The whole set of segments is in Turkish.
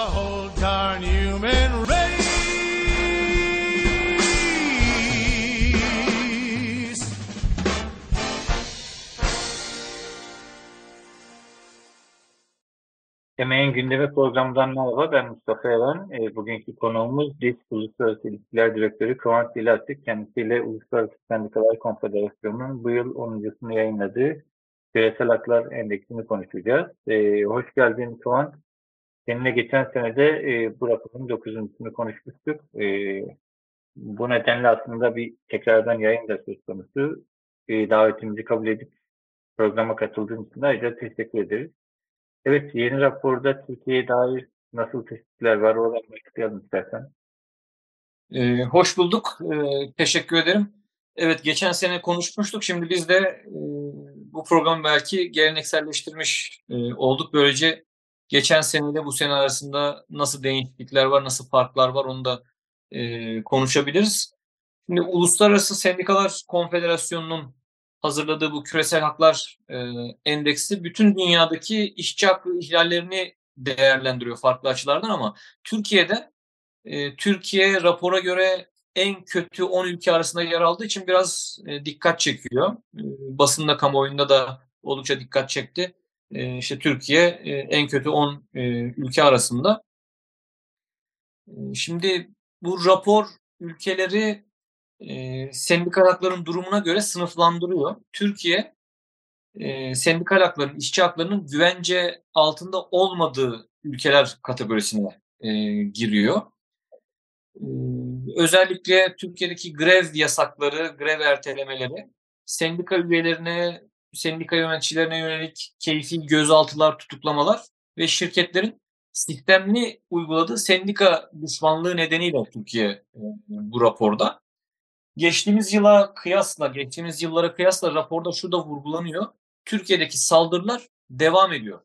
the whole darn human race. Emeğin Gündemi programından merhaba. Ben Mustafa Eren. E, bugünkü konuğumuz DİSK Uluslararası İlişkiler Direktörü Kıvanç Dilaçık. Kendisiyle Uluslararası Sendikalar Konfederasyonu'nun bu yıl 10.sını yayınladığı Küresel Haklar Endeksini konuşacağız. E, hoş geldin Kıvanç. Seninle geçen senede e, bu raporun 9.sunu konuşmuştuk. E, bu nedenle aslında bir tekrardan yayın da söz konusu. E, davetimizi kabul edip programa katıldığın için ayrıca teşekkür ederiz. Evet, yeni raporda Türkiye'ye dair nasıl tespitler var? Oradan başlayalım istersen. Ee, hoş bulduk. Ee, teşekkür ederim. Evet, geçen sene konuşmuştuk. Şimdi biz de e, bu programı belki gelenekselleştirmiş e, olduk. Böylece geçen seneyle bu sene arasında nasıl değişiklikler var, nasıl farklar var onu da e, konuşabiliriz. Şimdi Uluslararası Sendikalar Konfederasyonu'nun hazırladığı bu küresel haklar e, endeksi bütün dünyadaki işçi hakkı ihlallerini değerlendiriyor farklı açılardan ama Türkiye'de e, Türkiye rapora göre en kötü 10 ülke arasında yer aldığı için biraz e, dikkat çekiyor. E, basında kamuoyunda da oldukça dikkat çekti. E, işte Türkiye e, en kötü 10 e, ülke arasında. E, şimdi bu rapor ülkeleri e, sendikal hakların durumuna göre sınıflandırıyor. Türkiye e, sendikal hakların, işçi haklarının güvence altında olmadığı ülkeler kategorisine e, giriyor. E, özellikle Türkiye'deki grev yasakları, grev ertelemeleri, sendika üyelerine, sendika yöneticilerine yönelik keyfi gözaltılar, tutuklamalar ve şirketlerin sistemli uyguladığı sendika düşmanlığı nedeniyle Türkiye e, bu raporda. Geçtiğimiz yıla kıyasla, geçtiğimiz yıllara kıyasla raporda şu vurgulanıyor. Türkiye'deki saldırılar devam ediyor.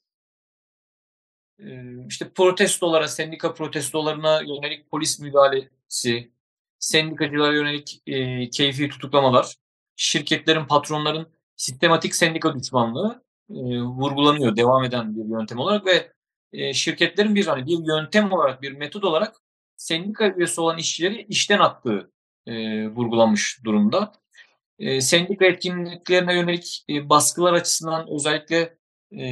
Ee, işte protestolara, sendika protestolarına yönelik polis müdahalesi, sendikacılara yönelik e, keyfi tutuklamalar, şirketlerin, patronların sistematik sendika düşmanlığı e, vurgulanıyor devam eden bir yöntem olarak ve e, şirketlerin bir hani bir yöntem olarak, bir metod olarak sendika üyesi olan işçileri işten attığı e, vurgulanmış durumda. E, sendika etkinliklerine yönelik e, baskılar açısından özellikle e,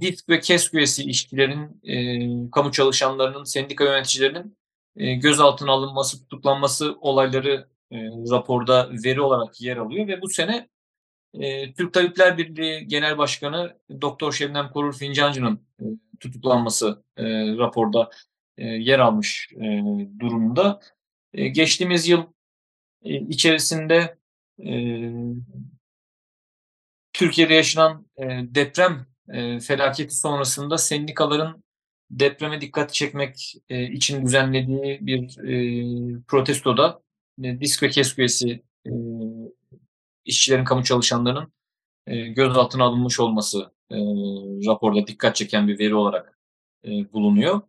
DİT ve KESK üyesi işçilerin, e, kamu çalışanlarının, sendika yöneticilerinin e, gözaltına alınması, tutuklanması olayları e, raporda veri olarak yer alıyor ve bu sene e, Türk Tabipler Birliği Genel Başkanı Doktor Şebnem Korur Fincancı'nın e, tutuklanması e, raporda e, yer almış durumda. Geçtiğimiz yıl içerisinde Türkiye'de yaşanan deprem felaketi sonrasında sendikaların depreme dikkat çekmek için düzenlediği bir protestoda e, disk ve KESK üyesi işçilerin, kamu çalışanlarının e, gözaltına alınmış olması e, raporda dikkat çeken bir veri olarak e, bulunuyor.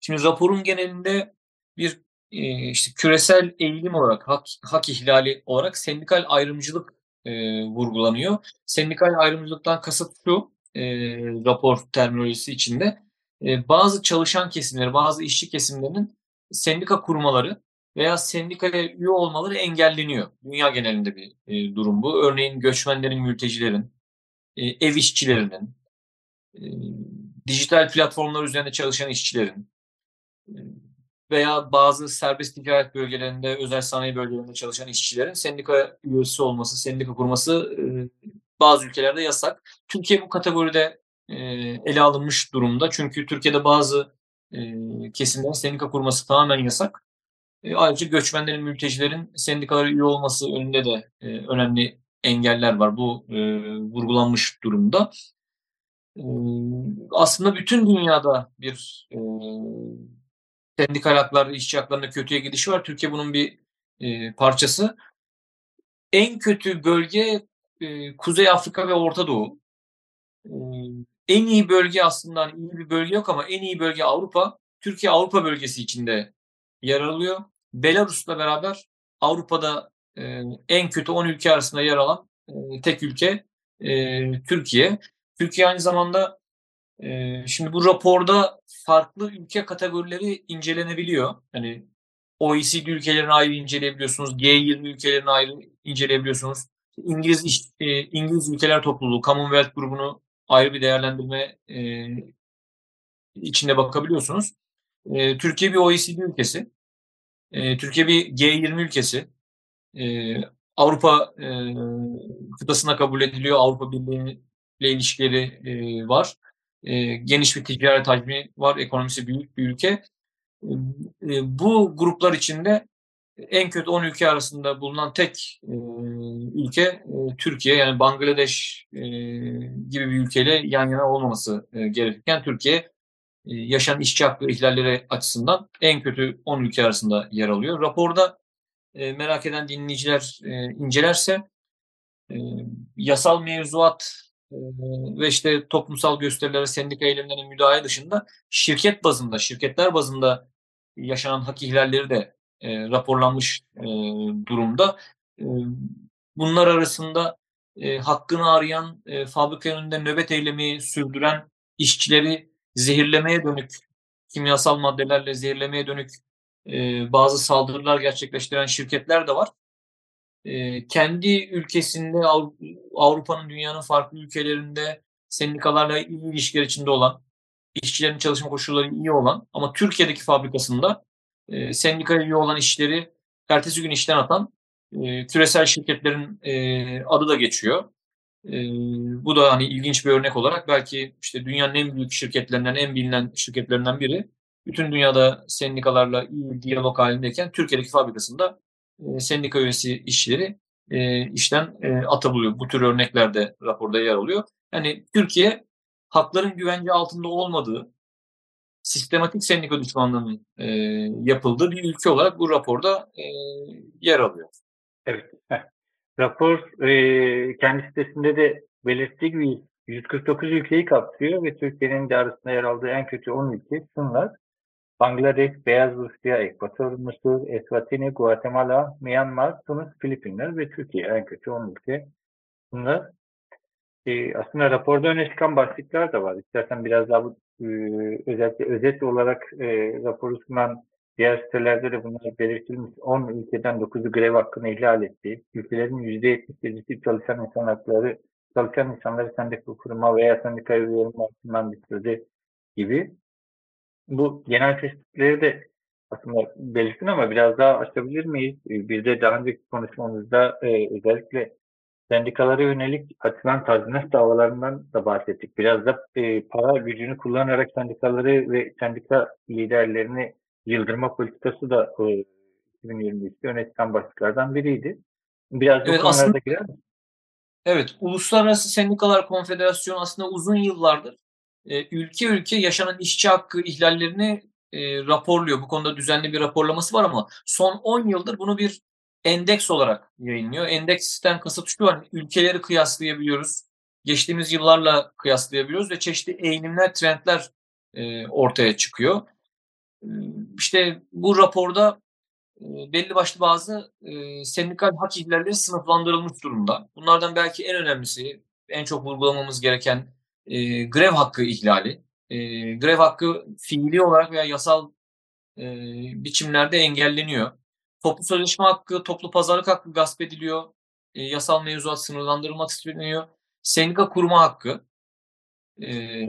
Şimdi raporun genelinde bir e, işte küresel eğilim olarak, hak, hak ihlali olarak sendikal ayrımcılık vurgulanıyor. Sendikal ayrımcılıktan kasıt şu, rapor terminolojisi içinde, bazı çalışan kesimleri, bazı işçi kesimlerinin sendika kurmaları veya sendikaya üye olmaları engelleniyor. Dünya genelinde bir e, durum bu. Örneğin göçmenlerin, mültecilerin, e, ev işçilerinin, e, dijital platformlar üzerinde çalışan işçilerin, e, veya bazı serbest ticaret bölgelerinde, özel sanayi bölgelerinde çalışan işçilerin sendika üyesi olması, sendika kurması e, bazı ülkelerde yasak. Türkiye bu kategoride e, ele alınmış durumda. Çünkü Türkiye'de bazı e, kesimlerin sendika kurması tamamen yasak. Ayrıca göçmenlerin, mültecilerin sendikalara üye olması önünde de önemli engeller var. Bu vurgulanmış durumda. aslında bütün dünyada bir e, sendikal haklar, işçi haklarında kötüye gidiş var. Türkiye bunun bir e, parçası. En kötü bölge e, Kuzey Afrika ve Orta Doğu. E, en iyi bölge aslında hani iyi bir bölge yok ama en iyi bölge Avrupa. Türkiye Avrupa bölgesi içinde yer alıyor. Belarus'la beraber Avrupa'da e, en kötü 10 ülke arasında yer alan e, tek ülke e, Türkiye. Türkiye aynı zamanda e, şimdi bu raporda farklı ülke kategorileri incelenebiliyor. Hani OECD ülkelerini ayrı inceleyebiliyorsunuz, G20 ülkelerini ayrı inceleyebiliyorsunuz. İngiliz iş, e, İngiliz ülkeler topluluğu, Commonwealth grubunu ayrı bir değerlendirme e, içinde bakabiliyorsunuz. E, Türkiye bir OECD ülkesi. E, Türkiye bir G20 ülkesi. E, Avrupa e, kıtasına kabul ediliyor. Avrupa Birliği ile ilişkileri e, var. E, geniş bir ticaret hacmi var. Ekonomisi büyük bir ülke. E, bu gruplar içinde en kötü 10 ülke arasında bulunan tek ülke Türkiye. Yani Bangladeş gibi bir ülkeyle yan yana olmaması e, gerekirken Türkiye yaşanan işçi hakkı ihlalleri açısından en kötü 10 ülke arasında yer alıyor. Raporda e, merak eden dinleyiciler e, incelerse e, yasal mevzuat e, ve işte toplumsal gösterilere, sendika eylemlerine müdahale dışında şirket bazında, şirketler bazında yaşanan hak ihlalleri de e, raporlanmış e, durumda. E, bunlar arasında e, hakkını arayan, e, fabrika önünde nöbet eylemi sürdüren işçileri zehirlemeye dönük, kimyasal maddelerle zehirlemeye dönük e, bazı saldırılar gerçekleştiren şirketler de var. E, kendi ülkesinde Avrupa'nın, dünyanın farklı ülkelerinde sendikalarla iyi ilişkiler içinde olan, işçilerin çalışma koşulları iyi olan ama Türkiye'deki fabrikasında e, sendikaya üye olan işçileri ertesi gün işten atan e, küresel şirketlerin e, adı da geçiyor. E, bu da hani ilginç bir örnek olarak belki işte dünyanın en büyük şirketlerinden, en bilinen şirketlerinden biri. Bütün dünyada sendikalarla iyi diyalog halindeyken Türkiye'deki fabrikasında e, sendika üyesi işçileri e, işten e, atabiliyor. Bu tür örnekler de raporda yer alıyor. Yani Türkiye hakların güvence altında olmadığı, sistematik sendika düşmanlığının e, yapıldığı bir ülke olarak bu raporda yer alıyor. Evet. Heh. Rapor e, kendi sitesinde de belirttiği gibi 149 ülkeyi kapsıyor ve Türkiye'nin de arasında yer aldığı en kötü 10 ülke şunlar. Bangladeş, Beyaz Rusya, Ekvator, Mısır, Eswatini, Guatemala, Myanmar, Tunus, Filipinler ve Türkiye en kötü 10 ülke. Bunlar e, aslında raporda öne çıkan başlıklar da var. İstersen biraz daha bu e, özellikle özet olarak e, raporu sunan diğer sitelerde de bunlar belirtilmiş. 10 ülkeden 9'u grev hakkını ihlal etti. Ülkelerin %77'si çalışan insan hakları, çalışan insanları sendika kuruma veya sendika üyelerinin altından bitirdi gibi. Bu genel tespitleri de aslında belirtin ama biraz daha açabilir miyiz? Bir de daha önceki konuşmamızda e, özellikle sendikalara yönelik açılan tazminat davalarından da bahsettik. Biraz da e, para gücünü kullanarak sendikaları ve sendika liderlerini yıldırma politikası da e, 2023'te öne çıkan başlıklardan biriydi. Biraz evet, bu aslında, girer? Evet, Uluslararası Sendikalar Konfederasyonu aslında uzun yıllardır e, ülke ülke yaşanan işçi hakkı ihlallerini e, raporluyor. Bu konuda düzenli bir raporlaması var ama son 10 yıldır bunu bir endeks olarak yayınlıyor. Endeksten kasıt şu hani ülkeleri kıyaslayabiliyoruz. Geçtiğimiz yıllarla kıyaslayabiliyoruz ve çeşitli eğilimler, trendler e, ortaya çıkıyor. İşte bu raporda belli başlı bazı sendikal hak ihlalleri sınıflandırılmış durumda. Bunlardan belki en önemlisi, en çok vurgulamamız gereken grev hakkı ihlali. Grev hakkı fiili olarak veya yasal biçimlerde engelleniyor. Toplu sözleşme hakkı, toplu pazarlık hakkı gasp ediliyor. Yasal mevzuat sınırlandırılmak isteniyor. Sendika kurma hakkı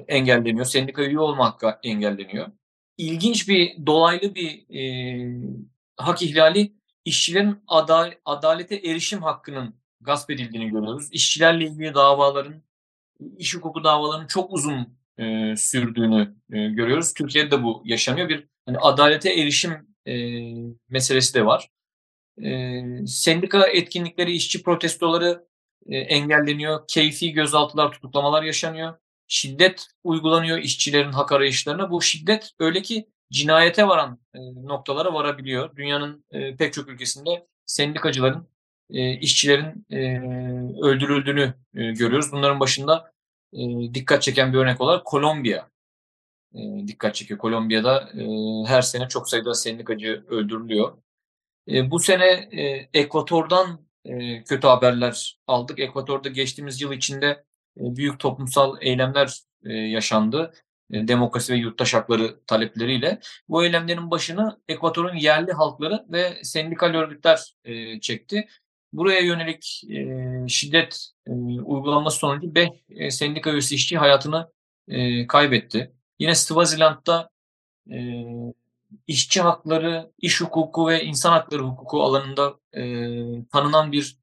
engelleniyor. Sendika üye olma hakkı engelleniyor. İlginç bir, dolaylı bir e, hak ihlali işçilerin adal adalete erişim hakkının gasp edildiğini görüyoruz. İşçilerle ilgili davaların, iş hukuku davalarının çok uzun e, sürdüğünü e, görüyoruz. Türkiye'de de bu yaşanıyor. Bir hani adalete erişim e, meselesi de var. E, sendika etkinlikleri, işçi protestoları e, engelleniyor. Keyfi gözaltılar, tutuklamalar yaşanıyor. Şiddet uygulanıyor işçilerin hak arayışlarına. Bu şiddet öyle ki cinayete varan e, noktalara varabiliyor. Dünyanın e, pek çok ülkesinde sendikacıların, e, işçilerin öldürüldüğünü görüyoruz. Bunların başında dikkat çeken bir örnek olarak Kolombiya dikkat çekiyor. Kolombiya'da her sene çok sayıda sendikacı öldürülüyor. Bu sene e, Ekvator'dan kötü haberler aldık. Ekvator'da geçtiğimiz yıl içinde büyük toplumsal eylemler e, yaşandı. E, demokrasi ve yurttaş hakları talepleriyle. Bu eylemlerin başını Ekvator'un yerli halkları ve sendikal örgütler e, çekti. Buraya yönelik e, şiddet e, uygulanması sonucu 5 e, sendika üyesi işçi hayatını e, kaybetti. Yine Swaziland'da e, işçi hakları, iş hukuku ve insan hakları hukuku alanında e, tanınan bir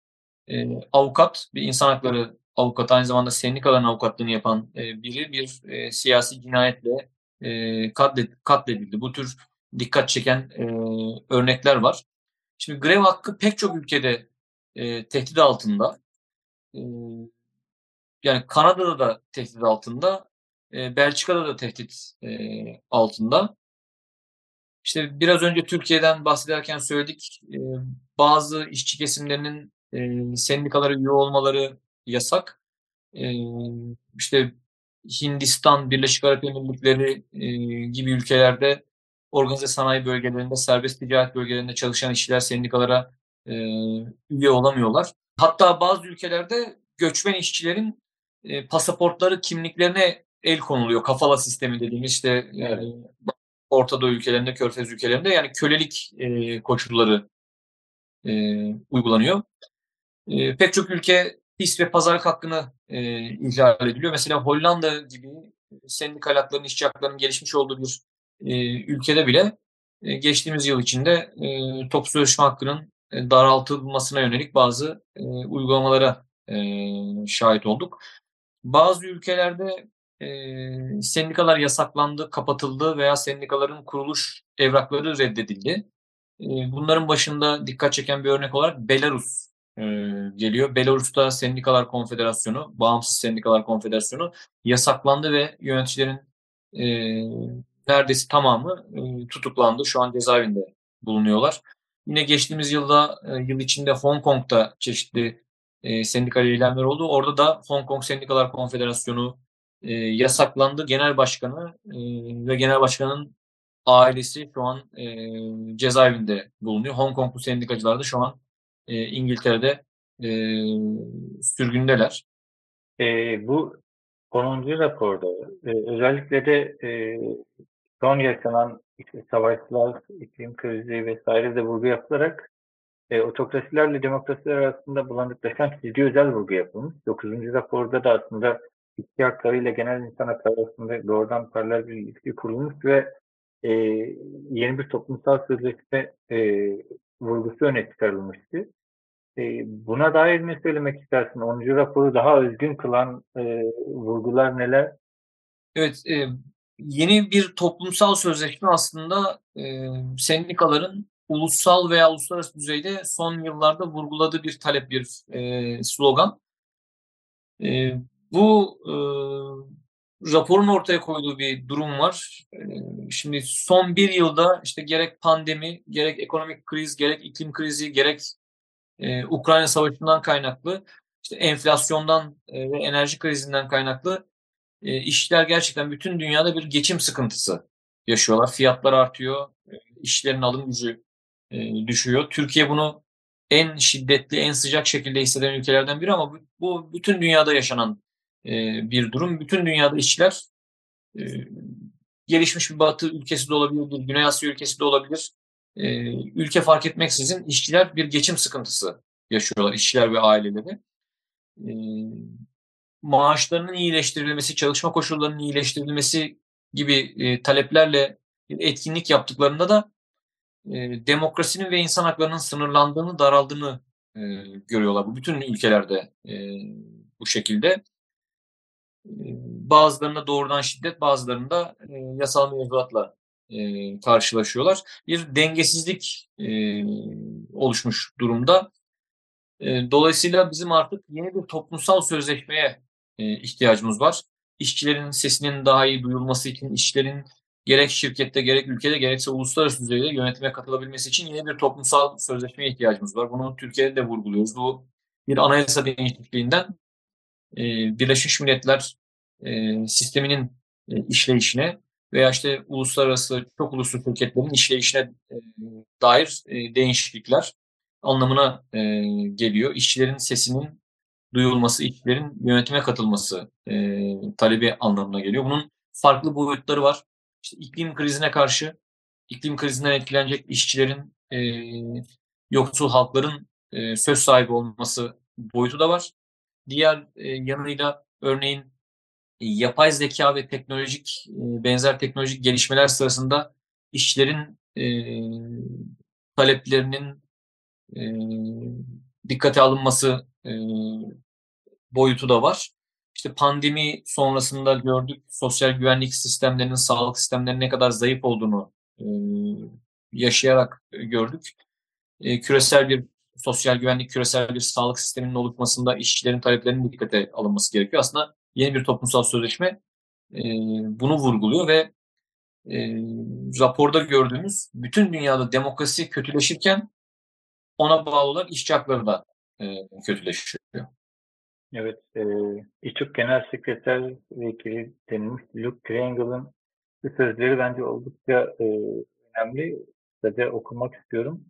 e, avukat, bir insan hakları avukatı, aynı zamanda sendikaların avukatlığını yapan e, biri bir e, siyasi cinayetle e, katled, katledildi. Bu tür dikkat çeken e, örnekler var. Şimdi grev hakkı pek çok ülkede e, tehdit altında. E, yani Kanada'da da tehdit altında, e, Belçika'da da tehdit e, altında. İşte biraz önce Türkiye'den bahsederken söyledik. E, bazı işçi kesimlerinin e, sendikalara üye olmaları yasak. E, işte Hindistan, Birleşik Arap Emirlikleri e, gibi ülkelerde organize sanayi bölgelerinde, serbest ticaret bölgelerinde çalışan işçiler sendikalara e, üye olamıyorlar. Hatta bazı ülkelerde göçmen işçilerin e, pasaportları, kimliklerine el konuluyor. Kafala sistemi dediğimiz işte evet. e, Orta Doğu ülkelerinde, Körfez ülkelerinde yani kölelik e, koşulları e, uygulanıyor. E, pek çok ülke his ve pazarlık hakkını e, ihlal ediliyor. Mesela Hollanda gibi sendikal hakların, işçi haklarının gelişmiş olduğu bir e, ülkede bile e, geçtiğimiz yıl içinde e, top sözleşme hakkının e, daraltılmasına yönelik bazı e, uygulamalara e, şahit olduk. Bazı ülkelerde e, sendikalar yasaklandı, kapatıldı veya sendikaların kuruluş evrakları reddedildi. E, bunların başında dikkat çeken bir örnek olarak Belarus e, geliyor. Belarus'ta Sendikalar Konfederasyonu, Bağımsız Sendikalar Konfederasyonu yasaklandı ve yöneticilerin e, neredeyse tamamı e, tutuklandı. Şu an cezaevinde bulunuyorlar. Yine geçtiğimiz yılda, e, yıl içinde Hong Kong'da çeşitli e, sendikal eylemler oldu. Orada da Hong Kong Sendikalar Konfederasyonu e, yasaklandı. Genel başkanı e, ve genel başkanın ailesi şu an e, cezaevinde bulunuyor. Hong Konglu sendikacılar da şu an e, İngiltere'de e, sürgündeler. E, bu 10. raporda e, özellikle de e, son yaşanan işte savaşlar, iklim krizi vesaire de vurgu yapılarak e, otokrasilerle demokrasiler arasında bulanıklaşan çizgi özel vurgu yapılmış. 9. raporda da aslında işçi hakları ile genel insan hakları arasında doğrudan paralel bir ilişki kurulmuş ve e, yeni bir toplumsal sözleşme e, vurgusu öne çıkarılmıştı. E, buna dair ne söylemek istersin? 10. raporu daha özgün kılan e, vurgular neler? Evet, e, yeni bir toplumsal sözleşme aslında e, sendikaların ulusal veya uluslararası düzeyde son yıllarda vurguladığı bir talep, bir e, slogan. E, bu e, raporun ortaya koyduğu bir durum var. E, şimdi son bir yılda işte gerek pandemi, gerek ekonomik kriz, gerek iklim krizi, gerek e, Ukrayna Savaşı'ndan kaynaklı, işte enflasyondan e, ve enerji krizinden kaynaklı e, işçiler gerçekten bütün dünyada bir geçim sıkıntısı yaşıyorlar. Fiyatlar artıyor, işçilerin alım gücü düşüyor. Türkiye bunu en şiddetli, en sıcak şekilde hisseden ülkelerden biri ama bu, bütün dünyada yaşanan bir durum. Bütün dünyada işçiler e, gelişmiş bir batı ülkesi de olabilir, bir Güney Asya ülkesi de olabilir. E, ülke fark etmeksizin işçiler bir geçim sıkıntısı yaşıyorlar, işçiler ve aileleri. E, maaşlarının iyileştirilmesi, çalışma koşullarının iyileştirilmesi gibi e, taleplerle etkinlik yaptıklarında da e, demokrasinin ve insan haklarının sınırlandığını, daraldığını e, görüyorlar. Bu bütün ülkelerde e, bu şekilde. Bazılarında doğrudan şiddet, bazılarında yasal mevzuatla karşılaşıyorlar. Bir dengesizlik oluşmuş durumda. Dolayısıyla bizim artık yeni bir toplumsal sözleşmeye ihtiyacımız var. işçilerin sesinin daha iyi duyulması için, işçilerin gerek şirkette, gerek ülkede, gerekse uluslararası düzeyde yönetime katılabilmesi için yine bir toplumsal sözleşmeye ihtiyacımız var. Bunu Türkiye'de de vurguluyoruz. Bu bir anayasa değişikliğinden Birleşmiş Milletler sisteminin işleyişine veya işte uluslararası çok uluslu şirketlerin işleyişine dair değişiklikler anlamına geliyor. İşçilerin sesinin duyulması, işçilerin yönetime katılması talebi anlamına geliyor. Bunun farklı boyutları var. İşte iklim krizine karşı, iklim krizinden etkilenecek işçilerin, e, yoksul halkların e, söz sahibi olması boyutu da var. Diğer e, yanıyla örneğin yapay zeka ve teknolojik e, benzer teknolojik gelişmeler sırasında işçilerin e, taleplerinin e, dikkate alınması e, boyutu da var. İşte pandemi sonrasında gördük sosyal güvenlik sistemlerinin, sağlık sistemlerinin ne kadar zayıf olduğunu e, yaşayarak gördük. E, küresel bir sosyal güvenlik, küresel bir sağlık sisteminin oluşmasında işçilerin taleplerinin dikkate alınması gerekiyor. Aslında yeni bir toplumsal sözleşme e, bunu vurguluyor ve e, raporda gördüğümüz bütün dünyada demokrasi kötüleşirken ona bağlı olan işçi hakları da e, kötüleşiyor. Evet, e, İÇÜK Genel Sekreter Vekili denilmiş Luke bu sözleri bence oldukça e, önemli. Size okumak istiyorum.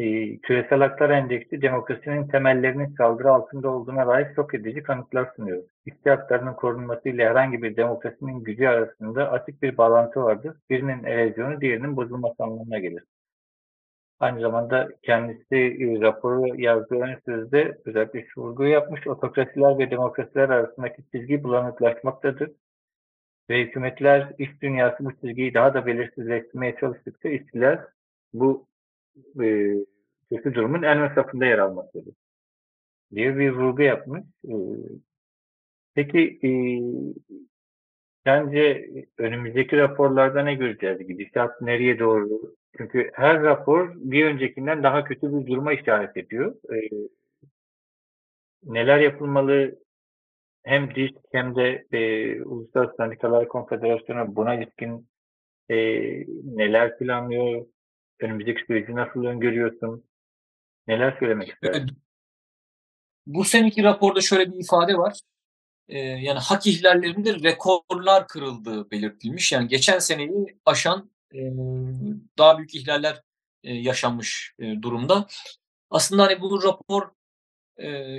E, Küresel Haklar Endeksi demokrasinin temellerinin saldırı altında olduğuna dair şok edici kanıtlar sunuyor. İşçi haklarının korunması ile herhangi bir demokrasinin gücü arasında açık bir bağlantı vardır. Birinin erozyonu diğerinin bozulması anlamına gelir. Aynı zamanda kendisi e, raporu yazdığı ön sözde özellikle şu vurguyu yapmış, otokrasiler ve demokrasiler arasındaki çizgi bulanıklaşmaktadır. Ve hükümetler iş dünyası bu çizgiyi daha da belirsizleştirmeye çalıştıkça işçiler bu e, kötü durumun en safında yer almaktadır diye bir vurgu yapmış. E, peki e, sence önümüzdeki raporlarda ne göreceğiz? Gidişat nereye doğru çünkü her rapor bir öncekinden daha kötü bir duruma işaret ediyor. Ee, neler yapılmalı hem DİSK hem de e, Uluslararası Sendikalar Konfederasyonu buna ilişkin e, neler planlıyor? Önümüzdeki süreci nasıl öngörüyorsun? Neler söylemek istersin? Bu seneki raporda şöyle bir ifade var. Ee, yani hak ihlallerinde rekorlar kırıldığı belirtilmiş. Yani geçen seneyi aşan daha büyük ihlaller yaşanmış durumda. Aslında hani bu rapor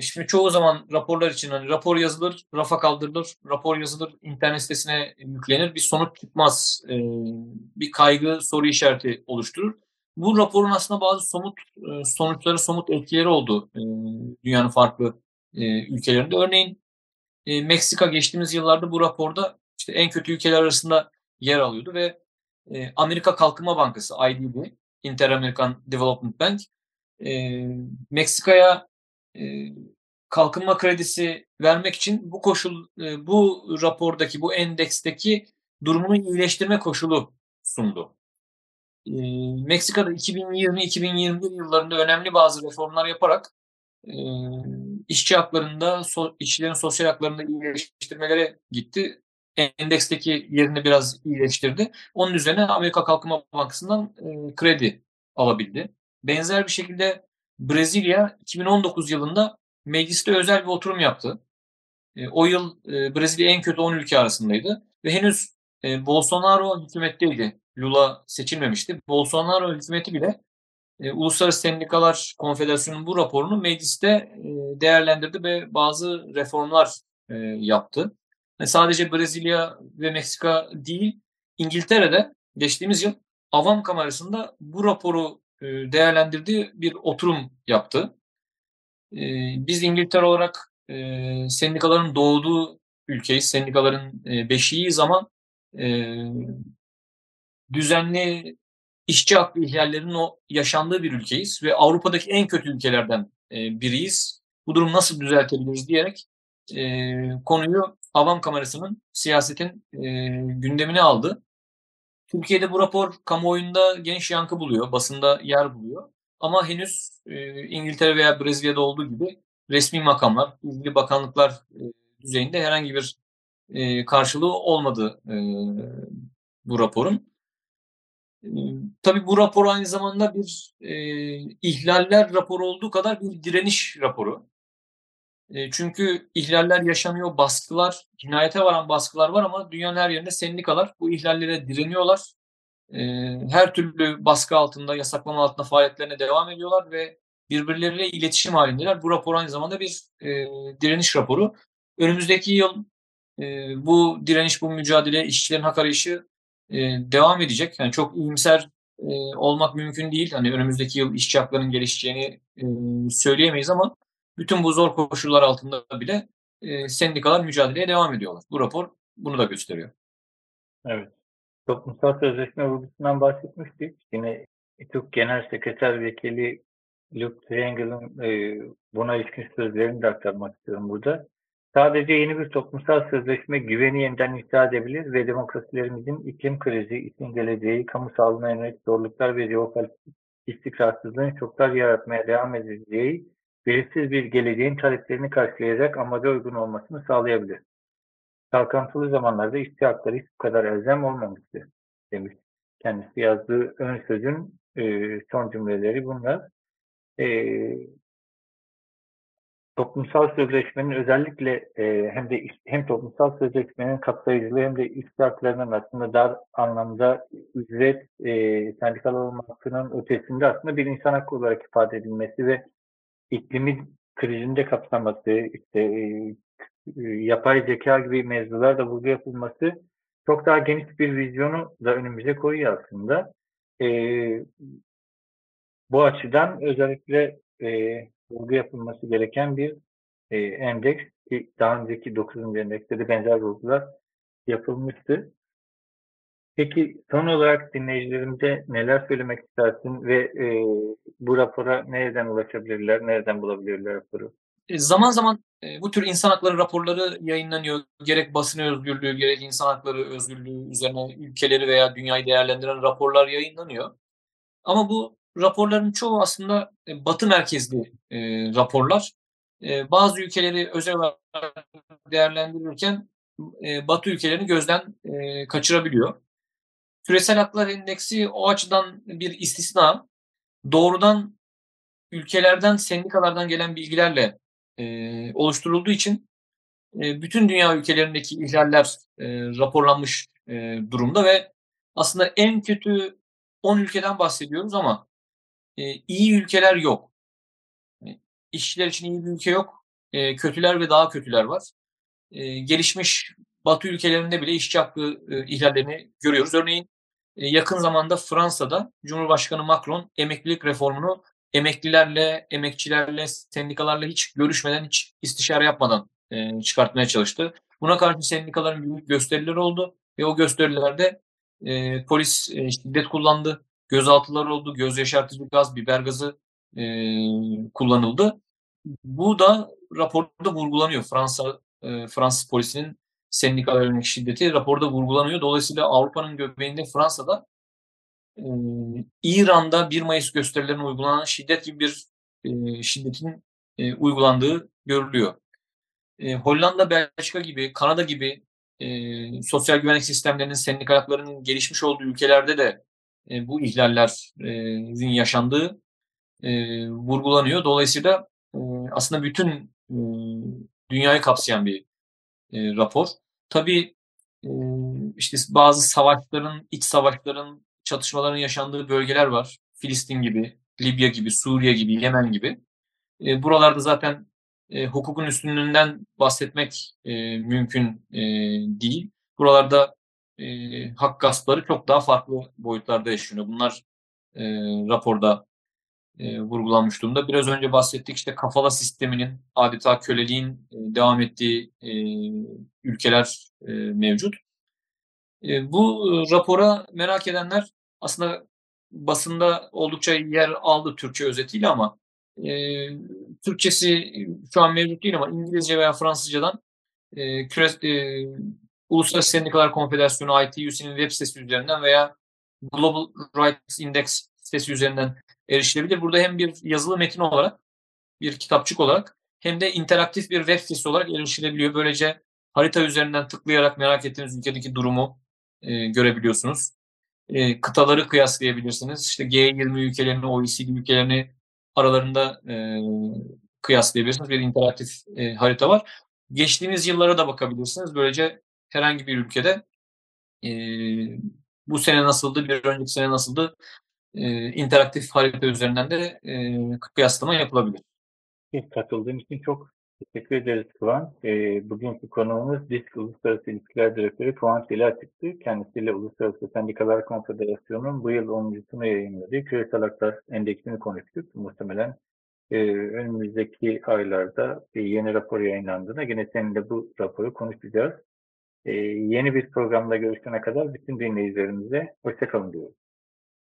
şimdi çoğu zaman raporlar için hani rapor yazılır, rafa kaldırılır, rapor yazılır, internet sitesine yüklenir, bir sonuç çıkmaz, bir kaygı, soru işareti oluşturur. Bu raporun aslında bazı somut sonuçları, somut etkileri oldu dünyanın farklı ülkelerinde. Örneğin Meksika geçtiğimiz yıllarda bu raporda işte en kötü ülkeler arasında yer alıyordu ve e, Amerika Kalkınma Bankası IDB, Inter-American Development Bank, e, Meksika'ya e, kalkınma kredisi vermek için bu koşul, e, bu rapordaki, bu endeksteki durumunu iyileştirme koşulu sundu. E, Meksika'da 2020-2021 yıllarında önemli bazı reformlar yaparak e, işçi haklarında, so, işçilerin sosyal haklarında iyileştirmelere gitti endeksteki yerini biraz iyileştirdi. Onun üzerine Amerika Kalkınma Bankası'ndan e, kredi alabildi. Benzer bir şekilde Brezilya 2019 yılında mecliste özel bir oturum yaptı. E, o yıl e, Brezilya en kötü 10 ülke arasındaydı ve henüz e, Bolsonaro hükümetteydi. Lula seçilmemişti. Bolsonaro hükümeti bile e, Uluslararası Sendikalar Konfederasyonu'nun bu raporunu mecliste e, değerlendirdi ve bazı reformlar e, yaptı sadece Brezilya ve Meksika değil, İngiltere'de geçtiğimiz yıl Avam Kamerası'nda bu raporu e, değerlendirdiği bir oturum yaptı. E, biz İngiltere olarak e, sendikaların doğduğu ülkeyiz, sendikaların beşiğiyiz ama düzenli işçi hakkı ihlallerinin o yaşandığı bir ülkeyiz ve Avrupa'daki en kötü ülkelerden biriyiz. Bu durum nasıl düzeltebiliriz diyerek konuyu Avam Kamerası'nın siyasetin e, gündemine aldı. Türkiye'de bu rapor kamuoyunda geniş yankı buluyor, basında yer buluyor. Ama henüz e, İngiltere veya Brezilya'da olduğu gibi resmi makamlar, ilgili bakanlıklar e, düzeyinde herhangi bir e, karşılığı olmadı e, bu raporun. Tabii bu rapor aynı zamanda bir e, ihlaller raporu olduğu kadar bir direniş raporu. E, çünkü ihlaller yaşanıyor, baskılar, cinayete varan baskılar var ama dünyanın her yerinde sendikalar bu ihlallere direniyorlar. E, her türlü baskı altında, yasaklama altında faaliyetlerine devam ediyorlar ve birbirleriyle iletişim halindeler. Bu rapor aynı zamanda bir e, direniş raporu. Önümüzdeki yıl e, bu direniş, bu mücadele, işçilerin hak arayışı e, devam edecek. Yani çok iyimser e, olmak mümkün değil. Hani önümüzdeki yıl işçi haklarının gelişeceğini e, söyleyemeyiz ama bütün bu zor koşullar altında bile e, sendikalar mücadeleye devam ediyorlar. Bu rapor bunu da gösteriyor. Evet. Toplumsal sözleşme vurgusundan bahsetmiştik. Yine İTÜK Genel Sekreter Vekili Luke Triangle'ın e, buna ilişkin sözlerini de aktarmak istiyorum burada. Sadece yeni bir toplumsal sözleşme güveni yeniden inşa edebilir ve demokrasilerimizin iklim krizi, iklim geleceği, kamu sağlığına yönelik zorluklar ve jeopolitik istikrarsızlığın çoklar yaratmaya devam edeceği belirsiz bir geleceğin taleplerini karşılayacak amaca uygun olmasını sağlayabilir. Çalkantılı zamanlarda işçi hakları hiç bu kadar elzem olmamıştı demiş. Kendisi yazdığı ön sözün e, son cümleleri bunlar. E, toplumsal sözleşmenin özellikle e, hem de hem toplumsal sözleşmenin kapsayıcılığı hem de işçi haklarının aslında dar anlamda ücret e, sendikal olmasının ötesinde aslında bir insan hakkı olarak ifade edilmesi ve iklimin krizinde kapsaması, işte e, yapay zeka gibi mevzular da vurgu yapılması çok daha geniş bir vizyonu da önümüze koyuyor aslında. E, bu açıdan özellikle e, vurgu yapılması gereken bir e, endeks daha önceki 9. endekste de benzer vurgular yapılmıştı. Peki son olarak dinleyicilerimize neler söylemek istersin ve e, bu rapora nereden ulaşabilirler, nereden bulabilirler raporu? E, zaman zaman e, bu tür insan hakları raporları yayınlanıyor. Gerek basın özgürlüğü, gerek insan hakları özgürlüğü üzerine ülkeleri veya dünyayı değerlendiren raporlar yayınlanıyor. Ama bu raporların çoğu aslında e, batı merkezli e, raporlar. E, bazı ülkeleri özel olarak değerlendirirken e, batı ülkelerini gözden e, kaçırabiliyor. Küresel Haklar Endeksi o açıdan bir istisna. Doğrudan ülkelerden, sendikalardan gelen bilgilerle e, oluşturulduğu için e, bütün dünya ülkelerindeki ihlaller e, raporlanmış e, durumda ve aslında en kötü 10 ülkeden bahsediyoruz ama e, iyi ülkeler yok. E, işçiler için iyi bir ülke yok. E, kötüler ve daha kötüler var. E, gelişmiş Batı ülkelerinde bile işçi hakkı e, ihlallerini görüyoruz. Örneğin e, yakın zamanda Fransa'da Cumhurbaşkanı Macron emeklilik reformunu emeklilerle, emekçilerle, sendikalarla hiç görüşmeden, hiç istişare yapmadan e, çıkartmaya çalıştı. Buna karşı sendikaların büyük gösterileri oldu ve o gösterilerde e, polis e, şiddet kullandı, gözaltılar oldu, göz yaşartıcı gaz, biber gazı e, kullanıldı. Bu da raporda vurgulanıyor. Fransa e, Fransız polisinin sendikalar yönelik şiddeti raporda vurgulanıyor. Dolayısıyla Avrupa'nın göbeğinde Fransa'da e, İran'da 1 Mayıs gösterilerine uygulanan şiddet gibi bir e, şiddetin e, uygulandığı görülüyor. E, Hollanda, Belçika gibi, Kanada gibi e, sosyal güvenlik sistemlerinin, sendikal haklarının gelişmiş olduğu ülkelerde de e, bu ihlallerin yaşandığı e, vurgulanıyor. Dolayısıyla e, aslında bütün e, dünyayı kapsayan bir e, rapor. Tabii e, işte bazı savaşların, iç savaşların, çatışmaların yaşandığı bölgeler var. Filistin gibi, Libya gibi, Suriye gibi, Yemen gibi. E, buralarda zaten e, hukukun üstünlüğünden bahsetmek e, mümkün e, değil. Buralarda e, hak gaspları çok daha farklı boyutlarda yaşanıyor. Bunlar e, raporda e, vurgulanmış durumda. Biraz önce bahsettik işte kafala sisteminin adeta köleliğin e, devam ettiği e, ülkeler e, mevcut. E, bu rapora merak edenler aslında basında oldukça yer aldı Türkçe özetiyle ama e, Türkçesi şu an mevcut değil ama İngilizce veya Fransızcadan e, küre, e, Uluslararası Sendikalar Konfederasyonu ITUC'nin web sitesi üzerinden veya Global Rights Index sitesi üzerinden erişilebilir. Burada hem bir yazılı metin olarak, bir kitapçık olarak hem de interaktif bir web sitesi olarak erişilebiliyor. Böylece harita üzerinden tıklayarak merak ettiğiniz ülkedeki durumu e, görebiliyorsunuz. E, kıtaları kıyaslayabilirsiniz. İşte G20 ülkelerini, OECD ülkelerini aralarında e, kıyaslayabilirsiniz. Bir interaktif e, harita var. Geçtiğimiz yıllara da bakabilirsiniz. Böylece herhangi bir ülkede e, bu sene nasıldı, bir önceki sene nasıldı e, interaktif harita üzerinden de e, kıyaslama yapılabilir. Katıldığın için çok teşekkür ederiz Kıvanç. E, bugünkü konuğumuz DİSK Uluslararası İlişkiler Direktörü Kıvanç çıktı. Kendisiyle Uluslararası Sendikalar Konfederasyonu'nun bu yıl 10.sunu yayınladığı küresel haklar endeksini konuştuk. Muhtemelen e, önümüzdeki aylarda bir yeni rapor yayınlandığında yine seninle bu raporu konuşacağız. E, yeni bir programda görüşene kadar bütün dinleyicilerimize hoşçakalın diyoruz.